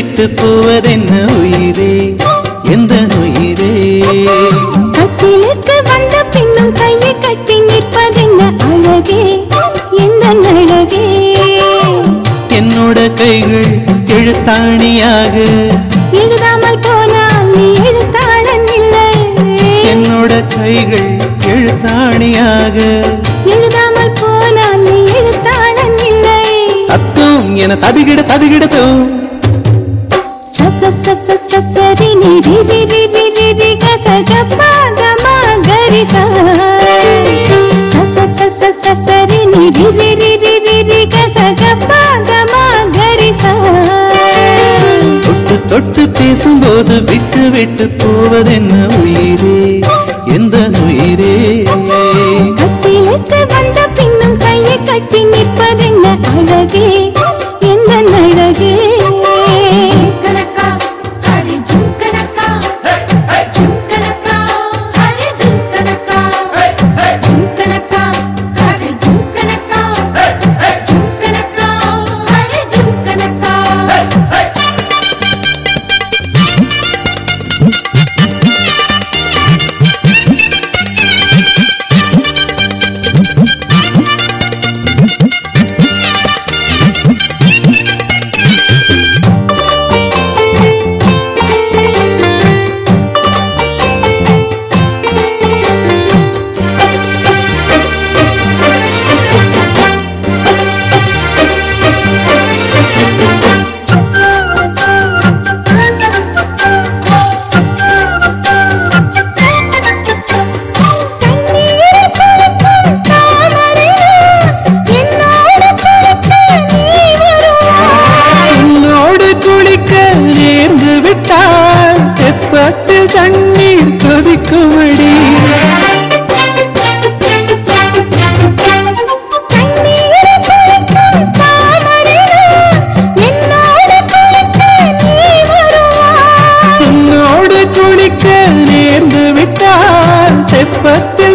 விட்டு போவதென்ன உயிரே? எந்த உயிரே? கட்டிலுக்கு வந்த பின்னும் கையை கட்டி நிற்பதென்ன அழகே? எந்த அழகே? என்னோட கைகள் எழுத்தாணியாக. எழுதாமல் போனால் நீ எழுத்தாளன் இல்லை. என்னோட கைகள் எழுத்தாணியாக. எழுதாமல் போனால் நீ எழுத்தாளன் இல்லை. தத்தும் என ததுகிட ததுகிடத்தும். சச சச சசரி நி ரி ரி ரி ரி ரி ரி க ச க ப க ம தொட்டு தொட்டு பேசும்போது விட்டு விட்டு போவதென்ன உயிரே? எந்த உயிரே? கட்டிலுக்கு வந்த பின்னும் கையை கட்டி நிற்பதென்ன அழகே?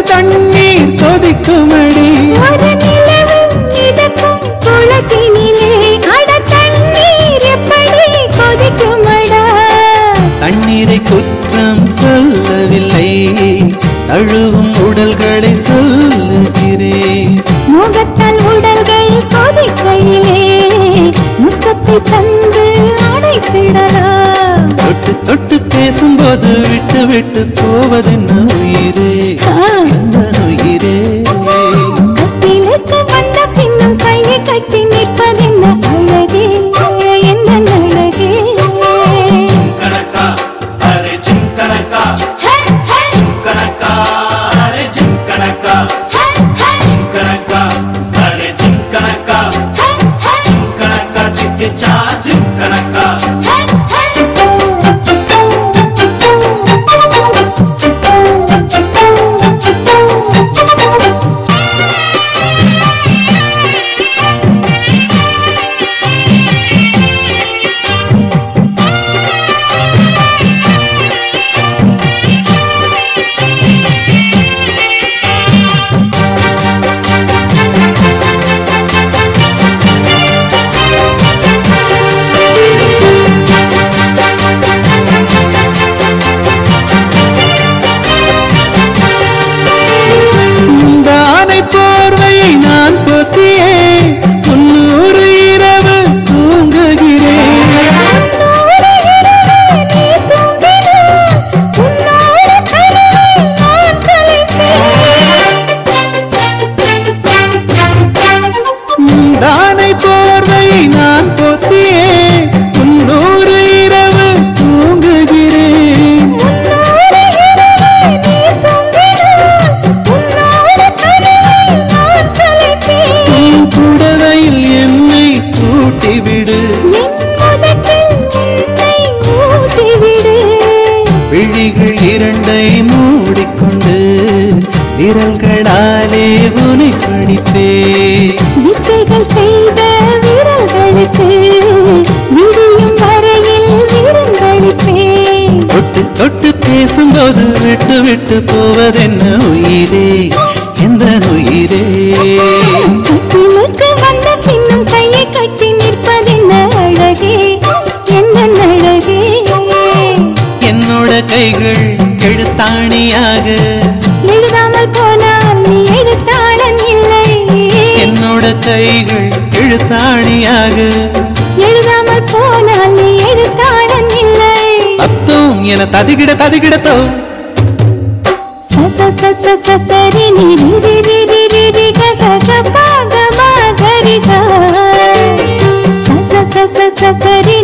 தண்ணீர் கொதிக்குமடி ஒரு நிலவு மிதக்கும் குளத்தினிலே. அட தண்ணீர் எப்படி கொதிக்குமடா தண்ணீரை குற்றம் சொல்லவில்லை. தழுவும் உடல்களை சொல்லுகிறேன். முகத்தால் உடல்கள் கொதிக்கையிலே. முத்தத்தை தந்து பேசும்போது விட்டு விட்டு போவதென்ன உயிரே? உயிரே? ஊட்டிவிடு. விழிகள் இரண்டை மூடிக்கொண்டு விரல்களாலே உனை படிப்பே வித்தைகள் செய்த வீரர்களுக்கு விடியும் வரையில் விருந்தளிப்பேன் தொட்டு தொட்டு பேசும்போது விட்டு விட்டு போவதென்ன உயிரே? எழுத்தாணியாக எழுதாமல் போனால் எழுத்தாளன் இல்லை அத்தோம் என ததிகிட ததிகிடத்தோ ச ச ச ச ச சரி நீ ரி ரி ரி ரி ரி ரி க ச க ப க ம க ரி ரி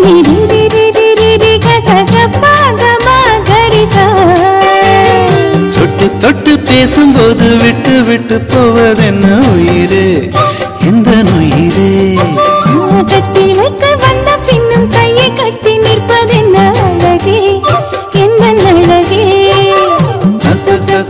ரி ரி ரி ரி ரி க ச க ப க ம க ரி ச தொட்டு தொட்டு பேசும்போது விட்டு விட்டு போவதென்ன உயிரே எந்த உயிரே கட்டிலுக்கு வந்த பின்னும் கையை கட்டி நிற்பதென்ன அழகே? என்ன அழகே? ச ச